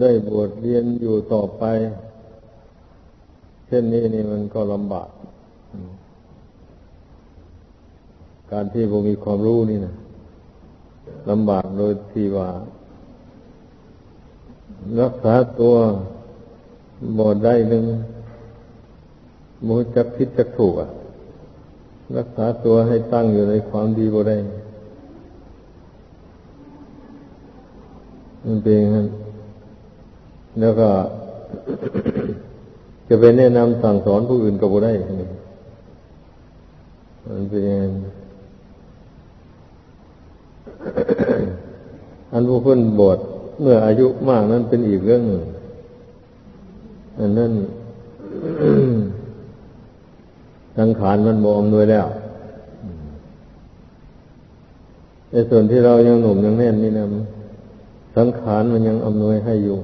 ได้บวชเรียนอยู่ต่อไป เช่นนี้นี่มันก็ลำบาก การที่ผมมีความรู้นี่นะลำบากโดยที่ว่า รักษาตัวบอดได้หนึ่งมูจักพิจักถูกอะ รักษาตัวให้ตั้งอยู่ในความดีบ่ได้มันเป็นอย่างนั้น แล้วก็ จะไปแนะนำสั่งสอนผู้อื่นก็บ่ได้มันเป็นอย่างนั้นอันผู้คนบวชเมื่ออายุมากนั้นเป็นอีกเรื่องหนึ่งอันนั้นสังขารมันบอมด้วยแล้วในส่วนที่เรายังหนุ่มยังแน่นนี่นะสังขารมันยังอำนวยให้อยู่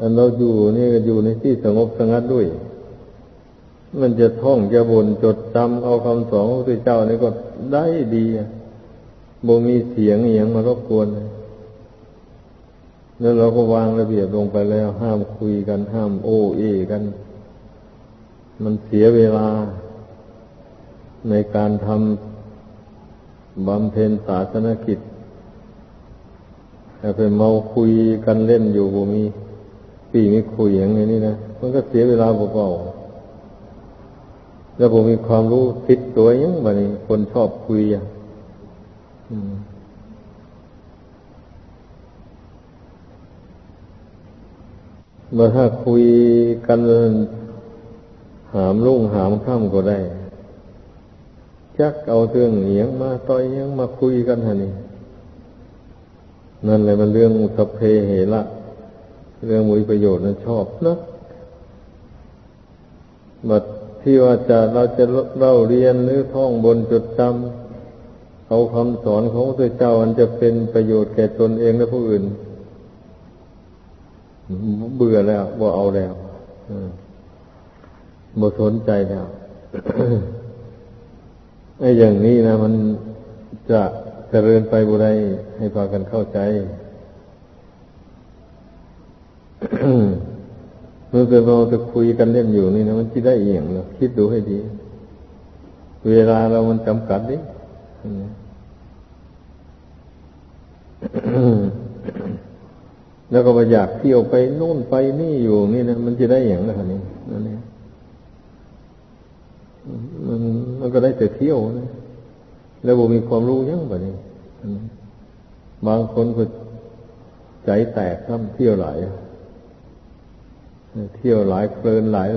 อันเราอยู่นี่ก็อยู่ในที่สงบสงัดด้วย มันจะท่องจะบนจดจำเอาคำสอนของพระเจ้านี่ก็ได้ดีบ่มีเสียงเอียงมารบกวนแล้วเราก็วางระเบียบลงไปแล้ว ห้ามคุยกันห้ามโอ้เอกัน มันเสียเวลา ในการทำบำเพ็ญศาสนกิจ แต่ไปเมาคุยกันเล่นอยู่บ่มีปีไม่คุยอย่างนี้นะมันก็เสียเวลาเปล่าๆแล้วผมมีความรู้ติดตัวยังบันี้คนชอบคุยอะเมื่อถ้าคุยกันหามลุ่งหามข้ามก็ได้ จักเอาเรื่องเหียงมาต่อยเหียงมาคุยกันฮะนี่ นั่นแหละมันเรื่องสเพเหระเรื่องมุยประโยชน์นั้นชอบนะบัดที่ว่าจะเราจะเล่าเรียนหรือท่องบนจดจำเอาคำสอนของพระเจ้ามันจะเป็นประโยชน์แก่ตนเองและผู้อื่น เบื่อแล้วบ่เอาแล้วบ่สนใจแล้วไอ้อย่างนี้นะ มันจะ เจริญไปบุไรให้พากันเข้าใจเมื่อเกิดเราจะคุยกันเล่นอยู่นี่นะมันจะได้เอียงเราคิดดูให้ดี เวลาเรามันจำกัดดิแล้วก็มาอยากเที่ยวไปโน่นไปนี่อยู่นี่นะมันจะได้อย่างไรนี่นั่นเองมันมันก็ได้แต่เที่ยวนะ แล้วบ่มีความรู้ยังแบบนี้บางคนก็ใจแตกทำเที่ยวหลายเที่ยวหลายเพลินหลาย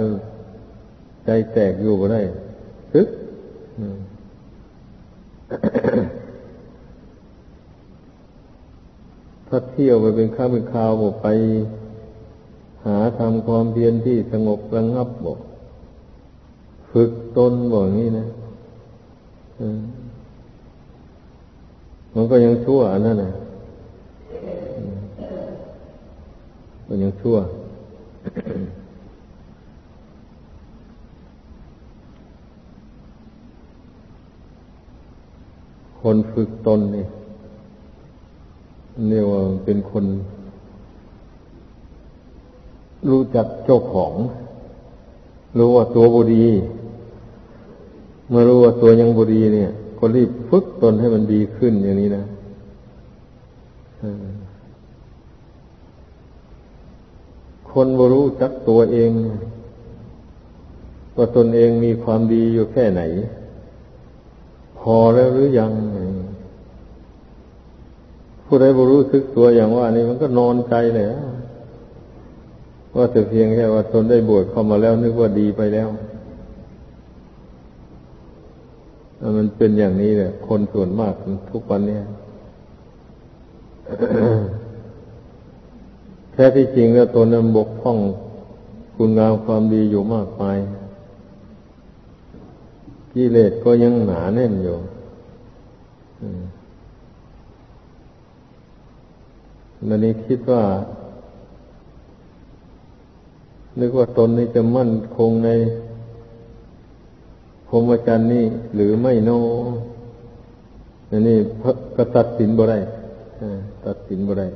ใจแตกอยู่ก็ได้ซึกถ้าเที่ยวไปเป็นข้าเป็นคราวบอกไป หาทำความเพียรที่สงบระงับบอก ฝึกตนบอกงี้นะ มันก็ยังชั่วอันนั้นนะมันยังชั่ว คนฝึกตนนี่เรียกว่าเป็นคน รู้จักเจ้าของ รู้ว่าตัวบุรีเมื่อรู้ว่าตัวยังบุรีเนี่ย ก็รีบฝึกตนให้มันดีขึ้นอย่างนี้นะคนบรู้จักตัวเอง ว่าตนเองมีความดีอยู่แค่ไหน พอแล้วหรือยัง ผู้ใดบรู้สึกตัวอย่างว่านี่มันก็นอนใจเลยว่าแต่เพียงแค่ว่าตนได้บวชเข้ามาแล้วนึกว่าดีไปแล้ว มันเป็นอย่างนี้แหละ คนส่วนมากทุกวันนี้แท้ที่จริงแล้วตนนั้นบกพร่องคุณงามความดีอยู่มากมายกิเลสก็ยังหนาแน่นอยู่นันนี้คิดว่า นึกว่าตนนี้จะมั่นคงใน พรหมจรรย์นี่หรือไม่โนอันนี้ก็ตัดสินบ่ได้ตัดสินบ่ได้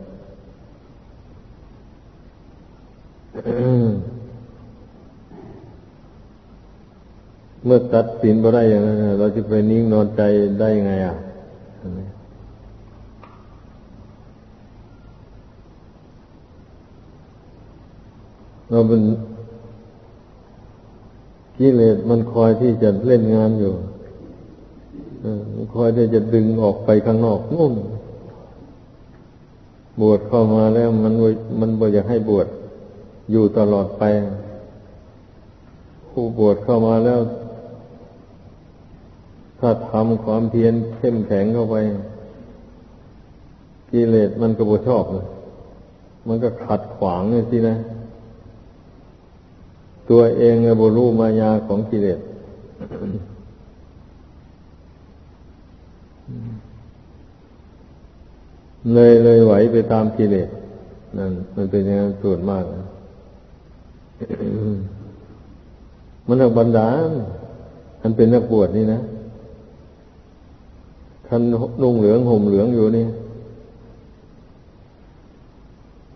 เมื่อตัดสินบ่ได้อย่างนั้นเราจะไปนิ่งนอนใจได้ยังไงอะเราเป็น กิเลสมันคอยที่จะเล่นงานอยู่คอยที่จะดึงออกไปข้างนอกนู่นบวชเข้ามาแล้วมันมันบ่อยากให้บวชอยู่ตลอดไป ผู้บวชเข้ามาแล้ว ถ้าทำความเพียรเข้มแข็งเข้าไปกิเลสมันก็บ่ชอบเลยมันก็ขัดขวางเลยสินะ ตัวเองบรูมายาของกิเลสเลยเลยไหวไปตามกิเลสนั่นมันเป็นอย่างนั้นส่วนมากมันนักบันดาลมันเป็นนักบวชนี่นะคันนุ่งเหลืองห่มเหลืองอยู่นี่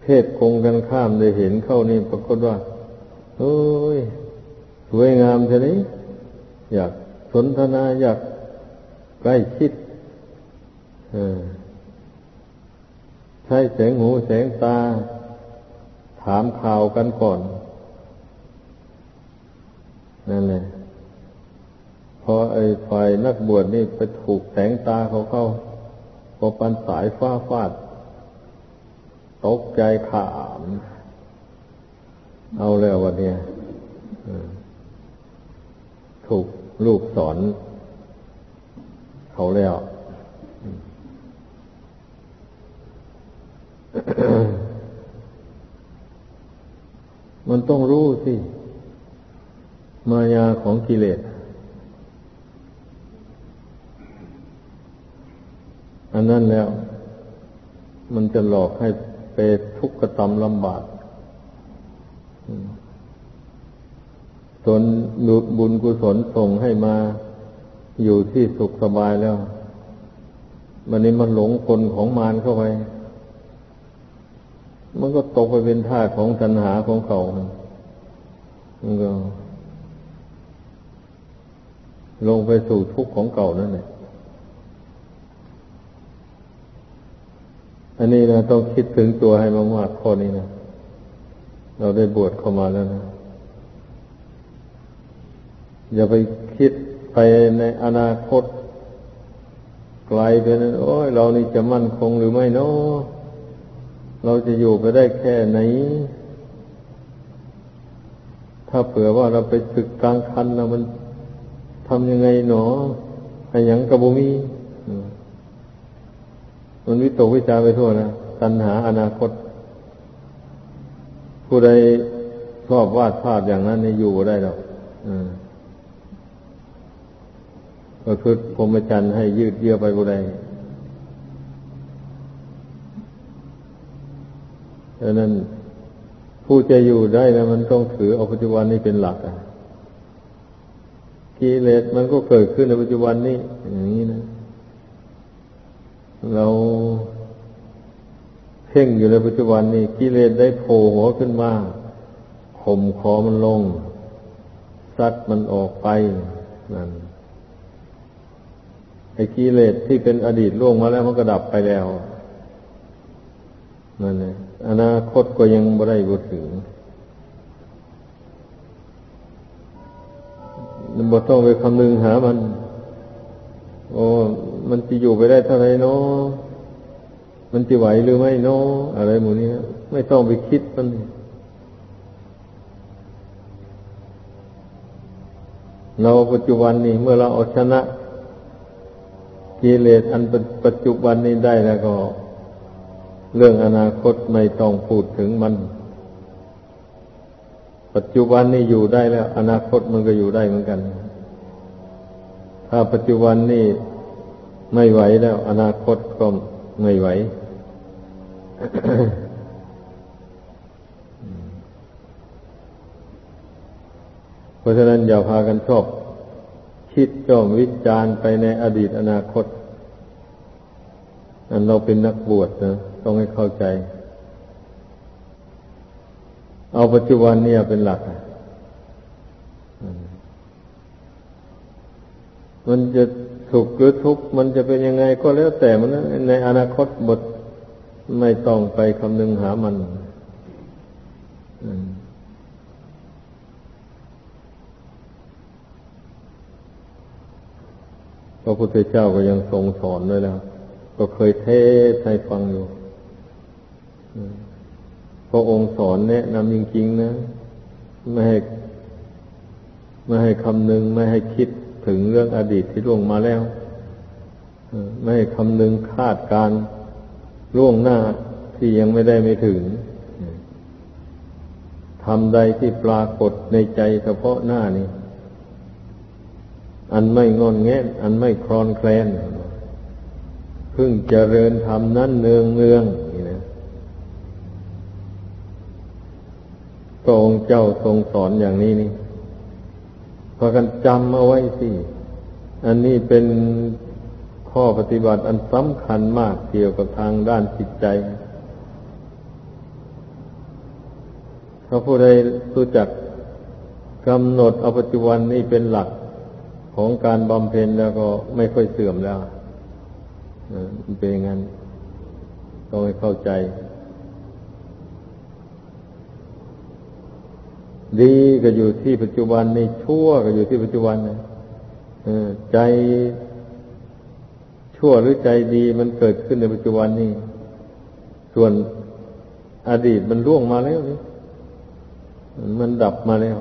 เพศคงกันข้ามได้เห็นเข้านี่ปรากฏว่า โอ้ยสวยงามเท่นี้ อยากสนทนาอยากใกล้ชิดใช้แสงหูแสงตา ถามข่าวกันก่อน นั่นแหละพอไอ้ฝ่ายนักบวชนี่ไปถูกแสงตาเขาเข้าพอปันสายฟ้าฟาด ตกใจขาม เอาแล้ววันนี้ถูกลูกสอน เขาแล้ว มันต้องรู้สิ มายาของกิเลส อันนั้นแล้ว มันจะหลอกให้ไปทุกข์กระทำลำบาก สนบุญกุศลส่งให้มาอยู่ที่สุขสบายแล้ว มันนี้มันหลงคนของมารเข้าไป มันก็ตกไปเป็นท่าของตัณหาของเขา มันก็ ลงไปสู่ทุกข์ของเก่านั่นแหละ อันนี้นะต้องคิดถึงตัวให้มากๆข้อนี้นะ เราได้บวชเข้ามาแล้วนะอย่าไปคิดไปในอนาคต ไกลไปนั้นโอ้ยเรานี่จะมั่นคงหรือไม่เนาะเราจะอยู่ไปได้แค่ไหน ถ้าเผื่อว่าเราไปศึกกลางคันแล้วมันทำยังไงหนอไอ้ยังกระบุมีมันวิตกวิจารไปทั่วนะตัณหาอนาคต ผู้ใดชอบวาดภาพอย่างนั้นนี่อยู่ได้หรอกก็คือพรหมจรรย์ให้ยืดเยื้อไปผู้ใดดังนั้นผู้จะอยู่ได้นะมันต้องถือเอาปัจจุบันนี้เป็นหลักอะกิเลสมันก็เกิดขึ้นในปัจจุบันนี้อย่างนี้นะ เรา เพ่งอยู่ในปัจจุบันนี้กิเลสได้โผล่หัวขึ้นมาข่มคอมันลงซัดมันออกไปนั่นไอ้กิเลสที่เป็นอดีตล่วงมาแล้วมันก็ดับไปแล้วนั่นแหละอนาคตก็ยังบ่ได้บ่ถึงบ่ต้องไปคำนึงหามัน โอ้มันจะอยู่ไปได้เท่าไรเนาะ มันจะไหวหรือไม่เนาะอะไรหมูนี้ไม่ต้องไปคิดมันเราปัจจุบันนี้เมื่อเราเอาชนะกิเลสอันปัจจุบันนี้ได้แล้วก็ เรื่องอนาคตไม่ต้องพูดถึงมัน ปัจจุบันนี่อยู่ได้แล้ว อนาคตมันก็อยู่ได้เหมือนกัน ถ้าปัจจุบันนี่ไม่ไหวแล้ว อนาคตก็ไม่ไหว เพราะฉะนั้นอย่าพากันชอบ คิดจ้องวิจารณ์ไปในอดีตอนาคต อันเราเป็นนักบวชนะต้องให้เข้าใจ เอาปัจจุบันเนี่ยเป็นหลักมันจะสุขหรือทุกข์มันจะเป็นยังไงก็แล้วแต่มันในอนาคตบท ไม่ต้องไปคำนึงหามันพระพุทธเจ้าก็ยังทรงสอนด้วยแล้ว ก็เคยเทศให้ฟังอยู่พระองค์สอนแนะนำจริงๆนะ ไม่ให้ไม่ให้คำนึง ไม่ให้คิดถึงเรื่องอดีตที่ล่วงมาแล้ว ไม่ให้คำนึงคาดการ ล่วงหน้าที่ยังไม่ได้ไม่ถึงทำใดที่ปรากฏในใจเฉพาะหน้านี้ อันไม่งอนแงนอันไม่คลอนแคลนเพิ่งเจริญทำนั้นเนืองเนืองนี่นะพระองค์เจ้าทรงสอนอย่างนี้นี่พากันจำเอาไว้สิ อันนี้เป็น ข้อปฏิบัติอันสำคัญมากเกี่ยวกับทางด้านจิตใจถ้าผู้ใดรู้จักกำหนดเอาปัจจุบันนี้เป็นหลักของการบำเพ็ญแล้วก็ไม่ค่อยเสื่อมแล้วมันเป็นอย่างนั้นต้องให้เข้าใจ ดีก็อยู่ที่ปัจจุบันนี่ชั่วก็อยู่ที่ปัจจุบันนะใจ ชั่วหรือใจดีมันเกิดขึ้นในปัจจุบันนี่ส่วนอดีตมันล่วงมาแล้วนี่มันดับมาแล้ว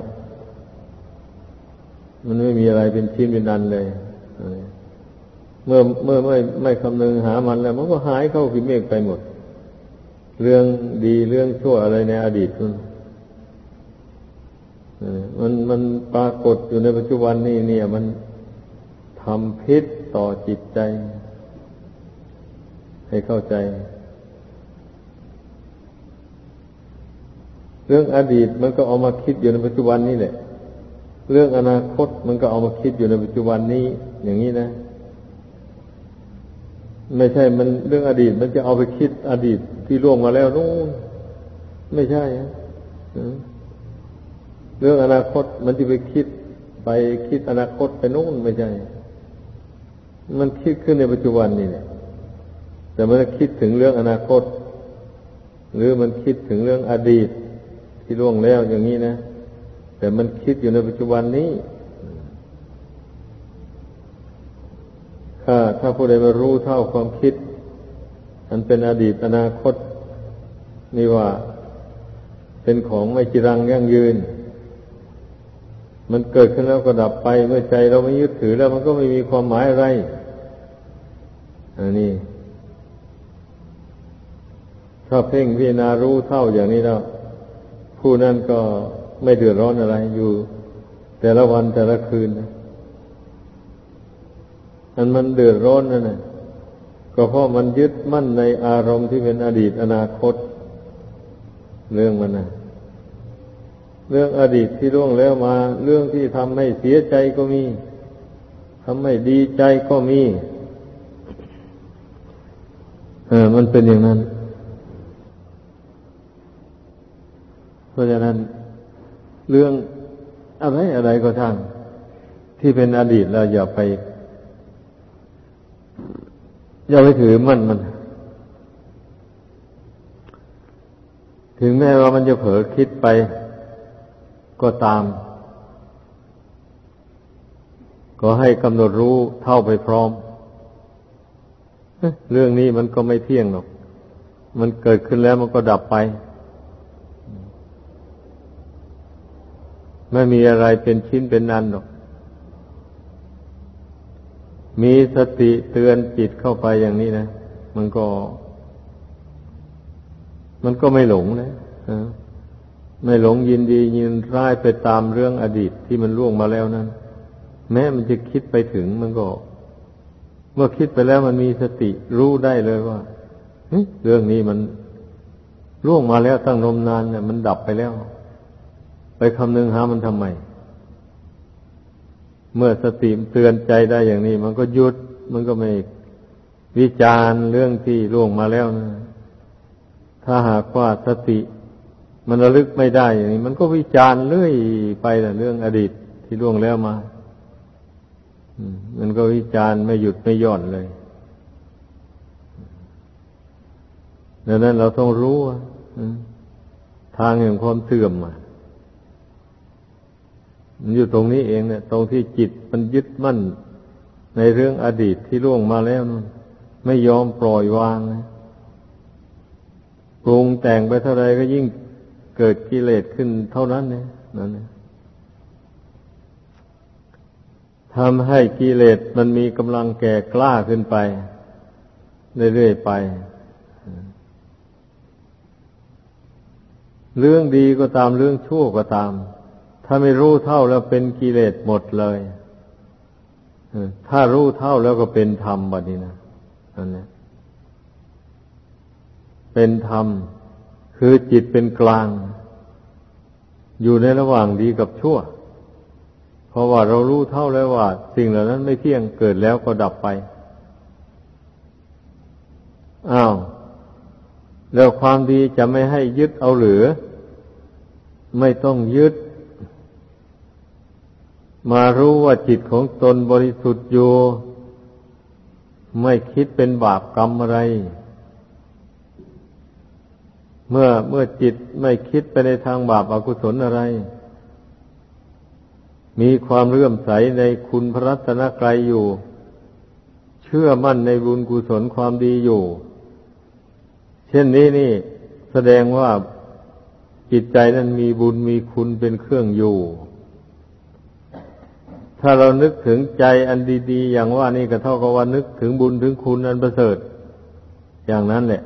มันไม่มีอะไรเป็นชิ้นเป็นนันเลยเมื่อเมื่อไม่ไม่คำนึงหามันแล้ว มันก็หายเข้าพิเมฆไปหมด เรื่องดีเรื่องชั่วอะไรในอดีตมันมันมันปรากฏอยู่ในปัจจุบันนี้เนี่ย มันทำพิษต่อจิตใจ ให้เข้าใจ เรื่องอดีตมันก็เอามาคิดอยู่ในปัจจุบันนี้แหละ เรื่องอนาคตมันก็เอามาคิดอยู่ในปัจจุบันนี้ อย่างนี้นะ ไม่ใช่มันเรื่องอดีตมันจะเอาไปคิดอดีตที่ล่วงมาแล้วนู่นไม่ใช่เรื่องอนาคตมันจะไปคิดไปคิดอนาคตไปนู่นไม่ใช่ มันคิดขึ้นในปัจจุบันนี่แหละ แต่มันคิดถึงเรื่องอนาคต หรือมันคิดถึงเรื่องอดีตที่ล่วงแล้วอย่างนี้นะ แต่มันคิดอยู่ในปัจจุบันนี้ถ้าถ้าผู้ใดมารู้เท่าความคิด อันเป็นอดีตอนาคต นี่ว่าเป็นของไม่จีรังยั่งยืน มันเกิดขึ้นแล้วก็ดับไป เมื่อใจเราไม่ยึดถือแล้วมันก็ไม่มีความหมายอะไรอันนี้ ถ้าเพ่งพิจารณารู้เท่าอย่างนี้แล้วผู้นั้นก็ไม่เดือดร้อนอะไรอยู่ แต่ละวันแต่ละคืนนะอันมันเดือดร้อนนั่นนะก็เพราะมันยึดมั่นในอารมณ์ที่เป็นอดีตอนาคต เรื่องมันนะเรื่องอดีตที่ล่วงแล้วมา เรื่องที่ทำให้เสียใจก็มีทำให้ดีใจก็มีเออมันเป็นอย่างนั้น ราะฉะนั้นเรื่องอะไรอะไรก็ทางที่เป็นอดีตเราอย่าไป อย่าไปถือมันมัน ถึงแม้ว่ามันจะเผลอคิดไปก็ตาม ก็ให้กำหนดรู้เท่าไปพร้อม เรื่องนี้มันก็ไม่เที่ยงหรอก มันเกิดขึ้นแล้วมันก็ดับไป ไม่มีอะไรเป็นชิ้นเป็นนันหรอก มีสติเตือนจิตเข้าไปอย่างนี้นะ มันก็ มันก็ไม่หลงนะไม่หลงยินดียินร้ายไปตามเรื่องอดีตที่มันล่วงมาแล้วนั้น แม้มันจะคิดไปถึงมันก็ เมื่อคิดไปแล้วมันมีสติรู้ได้เลยว่าเรื่องนี้มันล่วงมาแล้วตั้งนมนานเนี่ยมันดับไปแล้ว ไปคำนึงหามันทำไม เมื่อสติเตือนใจได้อย่างนี้ มันก็หยุด มันก็ไม่วิจารณ์เรื่องที่ล่วงมาแล้วนะ ถ้าหากว่าสติ มันระลึกไม่ได้อย่างนี้ มันก็วิจารณ์เรื่อยไปนะเรื่องอดีตที่ล่วงแล้วมา มันก็วิจารณ์ไม่หยุดไม่หย่อนเลยดังนั้นเราต้องรู้ทางแห่งความเสื่อมอะ มันอยู่ตรงนี้เองเนี่ย ตรงที่จิตมันยึดมั่น ในเรื่องอดีตที่ล่วงมาแล้วไม่ยอมปล่อยวางนะปรุงแต่งไปเท่าไรก็ยิ่งเกิดกิเลสขึ้นเท่านั้นเนี่ยนั่นทำให้กิเลสมันมีกำลังแก่กล้าขึ้นไป เรื่อยๆไป เรื่องดีก็ตามเรื่องชั่วก็ตาม ถ้าไม่รู้เท่าแล้วเป็นกิเลสหมดเลยถ้ารู้เท่าแล้วก็เป็นธรรมบัดนี้นะนั่นแหละเป็นธรรม คือจิตเป็นกลาง อยู่ในระหว่างดีกับชั่ว เพราะว่าเรารู้เท่าแล้วว่า สิ่งเหล่านั้นไม่เที่ยงเกิดแล้วก็ดับไปอ้าวแล้วความดีจะไม่ให้ยึดเอาหรือ ไม่ต้องยึด มารู้ว่าจิตของตนบริสุทธิ์อยู่ ไม่คิดเป็นบาปกรรมอะไร เมื่อเมื่อจิตไม่คิดไปในทางบาปอากุศลอะไร มีความเลื่อมใสในคุณพระรัตนกรัยอยู่ เชื่อมั่นในบุญกุศลความดีอยู่ เช่นนี้นี่แสดงว่าจิตใจนั้นมีบุญมีคุณเป็นเครื่องอยู่ ถ้าเรานึกถึงใจอันดีๆ อย่างว่านี่ก็เท่ากับว่านึกถึงบุญถึงคุณอันประเสริฐ อย่างนั้นแหละ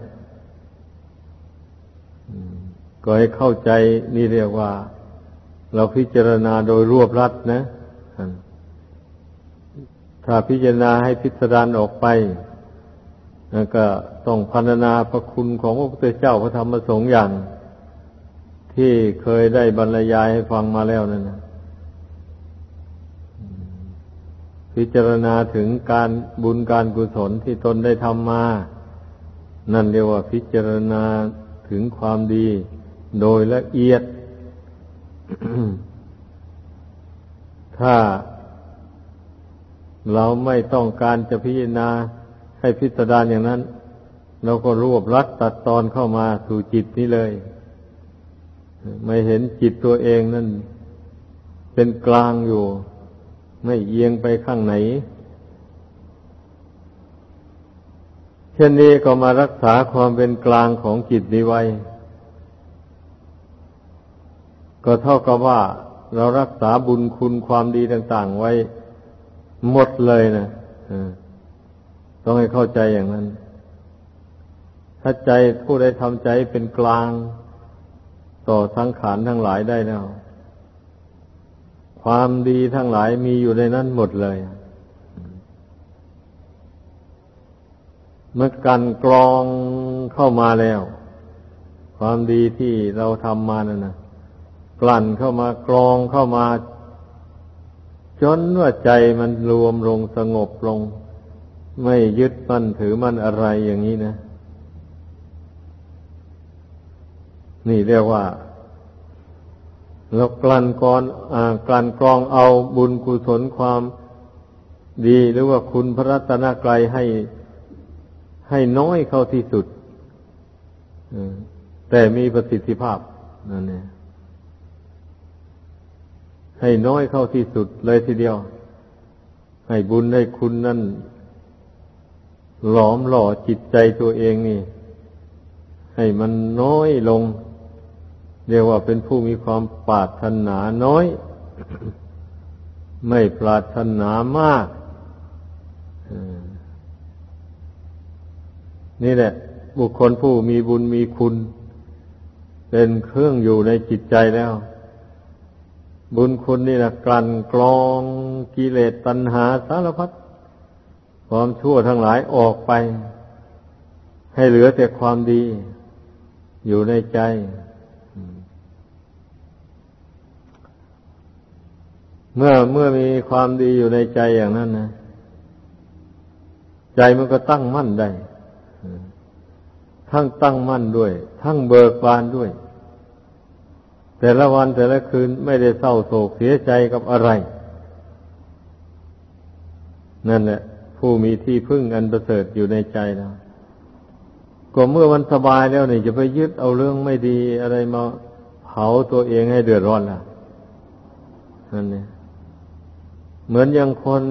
ก็ให้เข้าใจนี่เรียกว่า เราพิจารณาโดยรวบรัดนะถ้าพิจารณาให้พิสดารออกไปก็ต้องพันนาพระคุณของพระพุทธเจ้าพระธรรมสงฆ์อย่าง ที่เคยได้บรรยายให้ฟังมาแล้วนั่นนะ พิจารณาถึงการบุญการกุศลที่ตนได้ทำมา นั่นเรียกว่าพิจารณาถึงความดีโดยละเอียด ถ้าเราไม่ต้องการจะพิจารณาให้พิสดารอย่างนั้น เราก็รวบรัดตัดตอนเข้ามาสู่จิตนี้เลย ไม่เห็นจิตตัวเองนั่นเป็นกลางอยู่ ไม่เอียงไปข้างไหน เช่นนี้ก็มารักษาความเป็นกลางของจิตนี้ไว้ ก็เท่ากับว่าเรารักษาบุญคุณความดีต่าง ๆ ไว้ หมดเลยนะต้องให้เข้าใจอย่างนั้น ถ้าใจผู้ใดทำใจเป็นกลาง ต่อสังขารทั้งหลายได้แล้ว ความดีทั้งหลายมีอยู่ในนั้นหมดเลย เมื่อกันกรองเข้ามาแล้ว ความดีที่เราทำมานั่นนะกลั่นเข้ามากรองเข้ามา จนว่าใจมันรวมลงสงบลง ไม่ยึดมั่นถือมั่นอะไรอย่างนี้นะ นี่เรียกว่า เรากลั่นกรอนอกลั่นกรองเอาบุญกุศลความดีหรือว่าคุณพระรัตนกรัยให้ให้น้อยเข้าที่สุดแต่มีประสิทธิภาพนั่นเองให้น้อยเข้าที่สุดเลยทีเดียว ให้บุญให้คุณนั่น หลอมหล่อจิตใจตัวเองนี่ ให้มันน้อยลง เรียกว่าเป็นผู้มีความปรารถนาน้อย ไม่ปรารถนามากนี่แหละ บุคคลผู้มีบุญมีคุณ เป็นเครื่องอยู่ในจิตใจแล้ว บุญคุณนี่นะกลั่นกรองกิเลสตัณหาสารพัดความชั่วทั้งหลายออกไป ให้เหลือแต่ความดีอยู่ในใจ เมื่อเมื่อมีความดีอยู่ในใจอย่างนั้นนะใจมันก็ตั้งมั่นได้ ทั้งตั้งมั่นด้วย ทั้งเบิกบานด้วย แต่ละวันแต่ละคืนไม่ได้เศร้าโศกเสียใจกับอะไร นั่นแหละ ผู้มีที่พึ่งอันประเสริฐอยู่ในใจนะก็เมื่อมันสบายแล้วนี่จะไปยึดเอาเรื่องไม่ดีอะไรมาเผาตัวเองให้เดือดร้อนล่ะนั่นเนี่ย เหมือนอย่างคน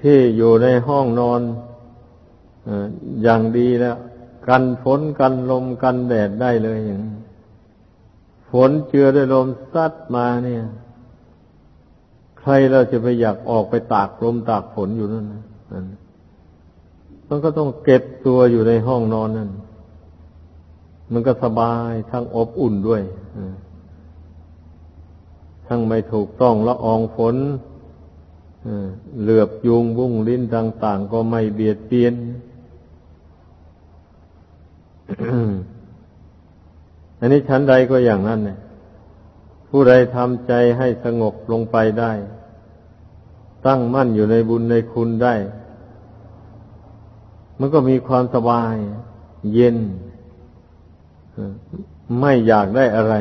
ที่อยู่ในห้องนอนอย่างดีแล้ว กันฝนกันลมกันแดดได้เลยอย่างฝนเจือด้วยลมซัดมาเนี่ย ใครเราจะไปอยากออกไปตากลมตากฝนอยู่นั่นนะมันก็ต้องเก็บตัวอยู่ในห้องนอนนั่น มันก็สบายทั้งอบอุ่นด้วย ทั้งไม่ถูกต้องละอองฝน เหลือบยุงบุ้งลิ้นต่าง ๆ ก็ไม่เบียดเบียน อันนี้ชั้นใดก็อย่างนั้นเนี่ยผู้ใดทำใจให้สงบลงไปได้ ตั้งมั่นอยู่ในบุญในคุณได้ มันก็มีความสบาย เย็น ไม่อยากได้อะไร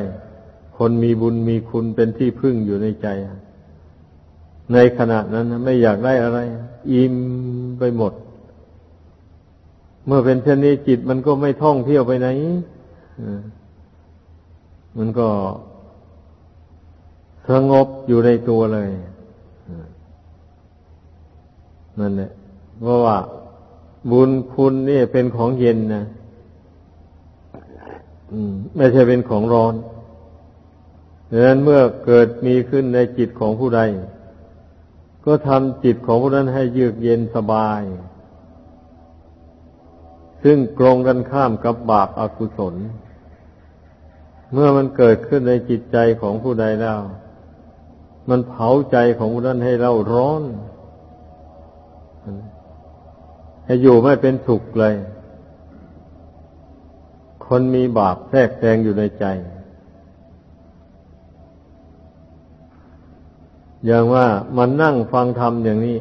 คนมีบุญมีคุณเป็นที่พึ่งอยู่ในใจ ในขณะนั้นไม่อยากได้อะไร อิ่มไปหมด เมื่อเป็นเช่นนี้จิตมันก็ไม่ท่องเที่ยวไปไหนมันก็สงบอยู่ในตัวเลยนั่นแหละเพราะว่า บุญคุณนี่เป็นของเย็นนะไม่ใช่เป็นของร้อนดังนั้นเมื่อเกิดมีขึ้นในจิตของผู้ใด ก็ทำจิตของผู้นั้นให้เยือกเย็นสบาย ซึ่งกรงกันข้ามกับบาปอากุศล เมื่อมันเกิดขึ้นในจิตใจของผู้ใดแล้ว มันเผาใจของผู้นั้นให้เราร้อน ให้อยู่ไม่เป็นสุขเลย คนมีบาปแทรกแซงอยู่ในใจ อย่างว่ามันนั่งฟังธรรมอย่างนี้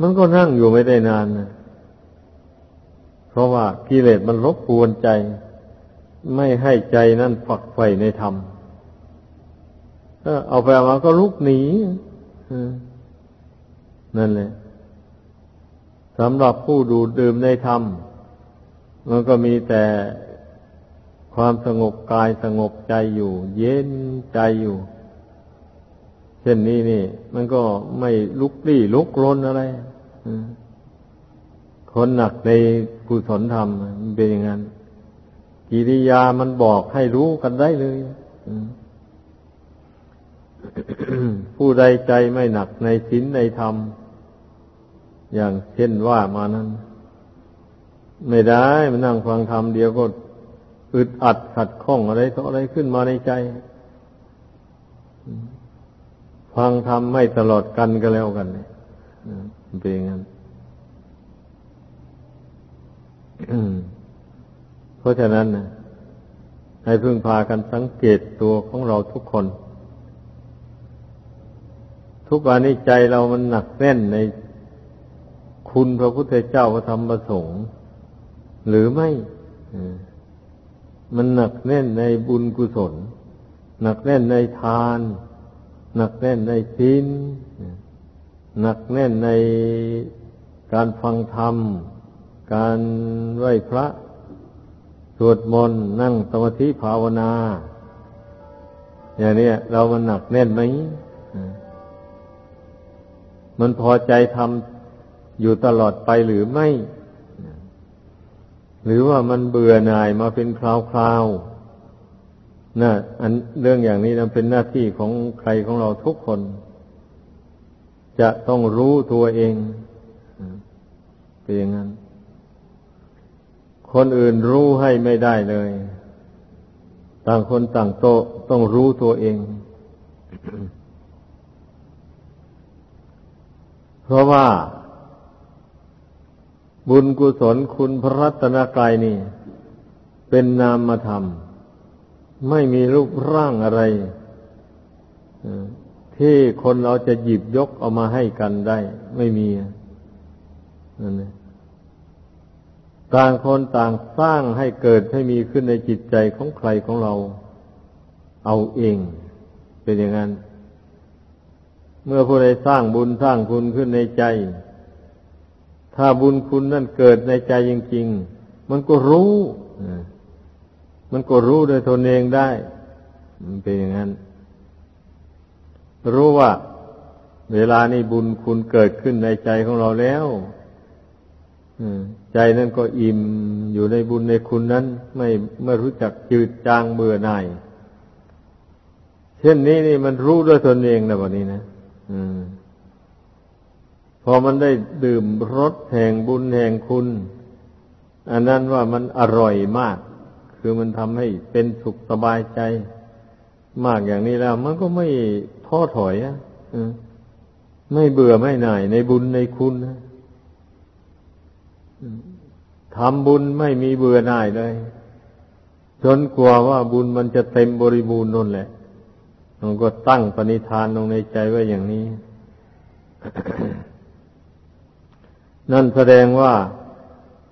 มันก็นั่งอยู่ไม่ได้นานนะเพราะว่ากิเลสมันรบกวนใจ ไม่ให้ใจนั่นฝักใฝ่ในธรรมเอาไปเอามาก็ลุกหนีนั่นแหละสำหรับผู้ดูดื่มในธรรม มันก็มีแต่ความสงบกายสงบใจอยู่ เย็นใจอยู่ เช่นนี้นี่ มันก็ไม่ลุกลี้ลุกลนอะไรคนหนักในกุศลธรรมมันเป็นอย่างนั้นกิริยามันบอกให้รู้กันได้เลยผู้ใดใจไม่หนักในศีลในธรรม อย่างเช่นว่ามานั้น ไม่ได้มันนั่งฟังธรรมเดียวก็อึดอัดขัดข้องอะไรต่ออะไรขึ้นมาในใจ ฟังทำไม่ตลอดกันก็แล้วกันเนี่ยเป็นอย่างนั้นเพราะฉะนั้นนะให้พึ่งพากันสังเกตตัวของเราทุกคน ทุกวันนี้ใจเรามันหนักแน่นในคุณพระพุทธเจ้าพระธรรมพระสงฆ์หรือไม่มันหนักแน่นในบุญกุศล หนักแน่นในทาน หนักแน่นในศีลหนักแน่นในการฟังธรรม การไหว้พระ สวดมนต์นั่งสมาธิภาวนา อย่างนี้เรามันหนักแน่นไหม มันพอใจทำอยู่ตลอดไปหรือไม่ หรือว่ามันเบื่อหน่ายมาเป็นคราวๆ นะอันเรื่องอย่างนี้นันเป็นหน้าที่ของใครของเราทุกคน จะต้องรู้ตัวเองเป็นอย่างนั้น คนอื่นรู้ให้ไม่ได้เลย ต่างคนต่างโตต้องรู้ตัวเอง เพราะว่า บุญกุศลคุณพระรัตนกายนี่ เป็นนามธรรม ไม่มีรูปร่างอะไรที่คนเราจะหยิบยกเอามาให้กันได้ ไม่มีนั่นเองต่างคนต่างสร้างให้เกิดให้มีขึ้นในจิตใจของใครของเราเอาเอง เป็นอย่างนั้น เมื่อผู้ใดสร้างบุญสร้างคุณขึ้นในใจ ถ้าบุญคุณนั่นเกิดในใจจริง ๆ มันก็รู้ มันก็รู้โดยตนเองได้ มันเป็นอย่างนั้น รู้ว่า เวลานี้บุญคุณเกิดขึ้นในใจของเราแล้วใจนั่นก็อิ่มอยู่ในบุญในคุณนั้น ไม่ไม่รู้จักจืดจางเบื่อหน่ายเช่นนี้นี่มันรู้ด้วยตนเองนะวันนี้นะอพอมันได้ดื่มรสแห่งบุญแห่งคุณ อันนั้นว่ามันอร่อยมาก คือมันทำให้เป็นสุขสบายใจ มากอย่างนี้แล้ว มันก็ไม่ท้อถอยอะไม่เบื่อไม่หน่ายในบุญในคุณนะทำบุญไม่มีเบื่อหน่ายเลย จนกลัวว่าบุญมันจะเต็มบริบูรณ์นั่นแหละมันก็ตั้งปณิธานลงในใจไว้อย่างนี้ นั่นแสดงว่า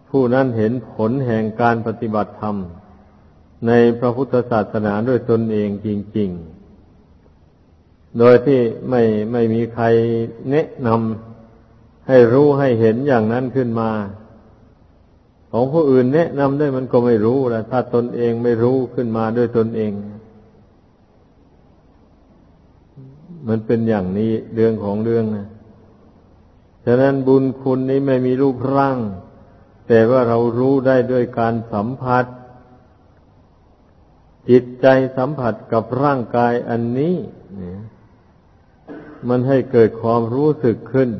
ผู้นั้นเห็นผลแห่งการปฏิบัติธรรม ในพระพุทธศาสนาด้วยตนเองจริง ๆ โดยที่ไม่ไม่มีใครแนะนำให้รู้ให้เห็นอย่างนั้นขึ้นมา ของผู้อื่นแนะนำได้มันก็ไม่รู้ละถ้าตนเองไม่รู้ขึ้นมาด้วยตนเอง มันเป็นอย่างนี้เรื่องของเรื่องนะฉะนั้นบุญคุณนี้ไม่มีรูปร่าง แต่ว่าเรารู้ได้ด้วยการสัมผัส จิตใจสัมผัสกับร่างกายอันนี้มันให้เกิดความรู้สึกขึ้น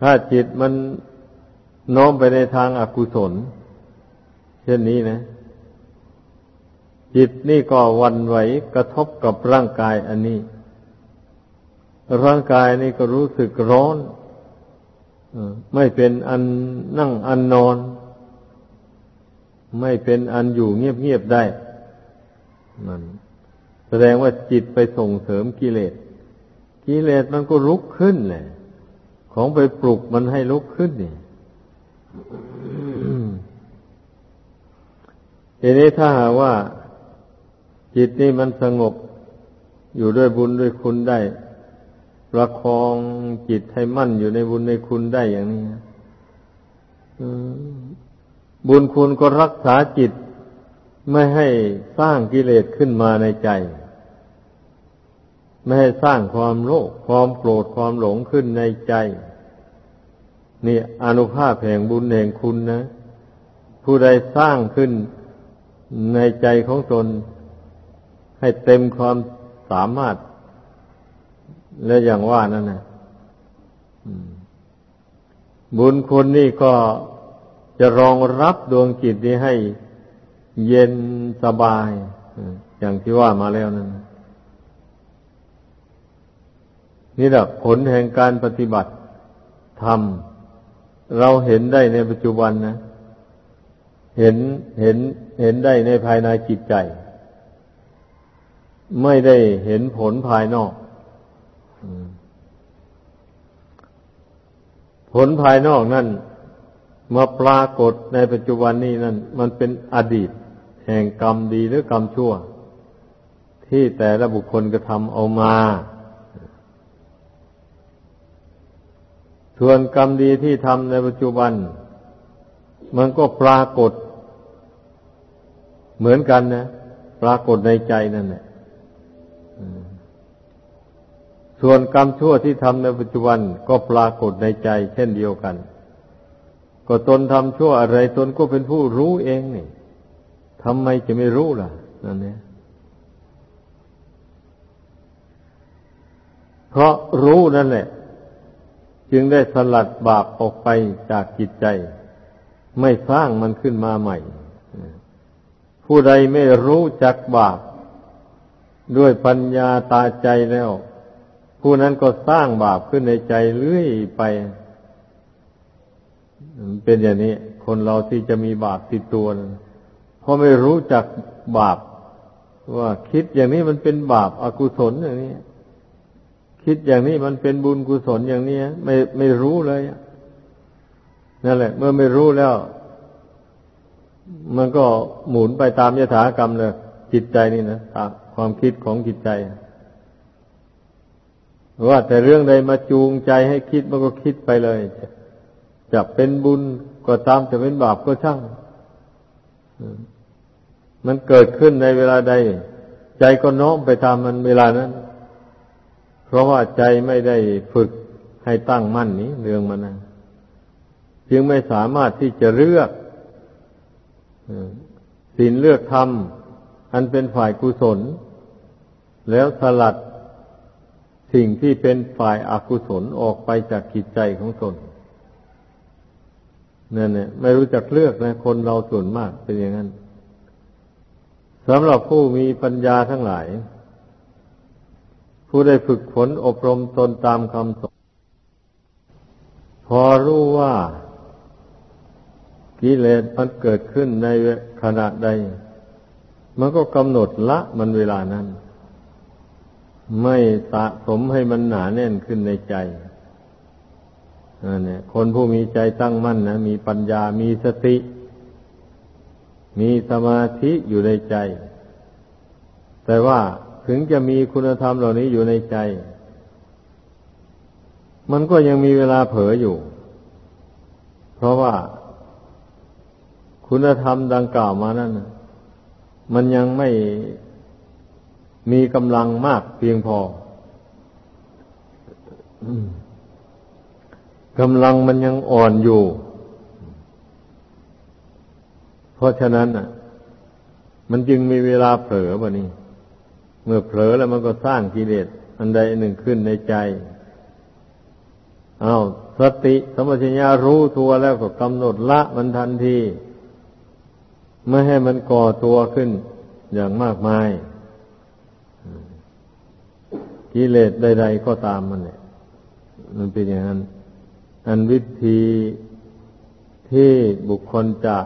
ถ้าจิตมันน้อมไปในทางอากุศล เช่นนี้นะ จิตนี่ก็วันไหวกระทบกับร่างกายอันนี้ ร่างกายนี่ก็รู้สึกร้อนไม่เป็นอันนั่งอันนอน ไม่เป็นอันอยู่เงียบๆได้มันแสดงว่าจิตไปส่งเสริมกิเลส กิเลสมันก็ลุกขึ้นแหละ ของไปปลุกมันให้ลุกขึ้นนี่ทีนี้ถ้าหาว่า จิตนี่มันสงบ อยู่ด้วยบุญด้วยคุณได้ประคองจิตให้มั่นอยู่ในบุญในคุณได้อย่างนี้ บุญคุณก็รักษาจิต ไม่ให้สร้างกิเลสขึ้นมาในใจ ไม่ให้สร้างความโลภความโกรธความหลงขึ้นในใจ นี่อนุภาพแห่งบุญแห่งคุณนะ ผู้ใดสร้างขึ้นในใจของตน ให้เต็มความสามารถ และอย่างว่านั่นนะบุญคุณนี่ก็ จะรองรับดวงจิตนี้ให้เย็นสบาย อย่างที่ว่ามาแล้วนั่นนี่แหละผลแห่งการปฏิบัติธรรมเราเห็นได้ในปัจจุบันนะ เห็นเห็นเห็นได้ในภายในจิตใจ ไม่ได้เห็นผลภายนอก ผลภายนอกนั่น มาปรากฏในปัจจุบันนี้นั่นมันเป็นอดีต แห่งกรรมดีหรือกรรมชั่ว ที่แต่ละบุคคลกระทำเอามา ส่วนกรรมดีที่ทำในปัจจุบัน มันก็ปรากฏ เหมือนกันนะ ปรากฏในใจนั่นแหละส่วนกรรมชั่วที่ทำในปัจจุบันก็ปรากฏในใจ เช่นเดียวกัน ก็ตนทำชั่วอะไร ตนก็เป็นผู้รู้เองนี่ทำไมจะไม่รู้ล่ะนั่นเนี่ยเพราะรู้นั่นแหละ จึงได้สลัดบาปออกไปจากจิตใจ ไม่สร้างมันขึ้นมาใหม่ ผู้ใดไม่รู้จักบาป ด้วยปัญญาตาใจแล้ว ผู้นั้นก็สร้างบาปขึ้นในใจเรื่อยไป เป็นอย่างนี้ คนเราที่จะมีบาปติดตัวเพราะไม่รู้จักบาป ว่าคิดอย่างนี้มันเป็นบาปอากุศลอย่างนี้ คิดอย่างนี้มันเป็นบุญกุศลอย่างนี้ไม่ไม่รู้เลยนั่นแหละ เมื่อไม่รู้แล้ว มันก็หมุนไปตามยถากรรมเลยจิตใจนี่นะตามความคิดของจิตใจว่าแต่เรื่องใดมาจูงใจให้คิดมันก็คิดไปเลย จะเป็นบุญก็ตามจะเป็นบาปก็ช่างมันเกิดขึ้นในเวลาใด ใจก็น้อมไปตามมันเวลานั้น เพราะว่าใจไม่ได้ฝึกให้ตั้งมั่นนี้เรื่องมันนะจึงไม่สามารถที่จะเลือกศีลเลือกธรรมอันเป็นฝ่ายกุศล แล้วสลัดสิ่งที่เป็นฝ่ายอากุศลออกไปจากจิตใจของตน นั่นเนี่ยไม่รู้จักเลือกนะคนเราส่วนมากเป็นอย่างนั้นสำหรับผู้มีปัญญาทั้งหลาย ผู้ได้ฝึกฝนอบรมตนตามคำสอนพอรู้ว่ากิเลสมันเกิดขึ้นในขณะใด มันก็กำหนดละมันเวลานั้น ไม่สะสมให้มันหนาแน่นขึ้นในใจ นั่นเนี่ยคนผู้มีใจตั้งมั่นนะมีปัญญามีสติ มีสมาธิอยู่ในใจ แต่ว่าถึงจะมีคุณธรรมเหล่านี้อยู่ในใจ มันก็ยังมีเวลาเผลออยู่ เพราะว่าคุณธรรมดังกล่าวมานั้นมันยังไม่มีกำลังมากเพียงพอ กำลังมันยังอ่อนอยู่ เพราะฉะนั้นอะ มันจึงมีเวลาเผลอแบบนี้เมื่อเผลอแล้วมันก็สร้างกิเลสอันใดหนึ่งขึ้นในใจอาสติสมัชัญญารู้ตัวแล้วก็กำหนดละมันทันที ไม่ให้มันก่อตัวขึ้นอย่างมากมาย กิเลสใด ๆ ก็ตามมันเนี่ยมันเป็นอย่างนั้น อันวิธีที่บุคคลจะ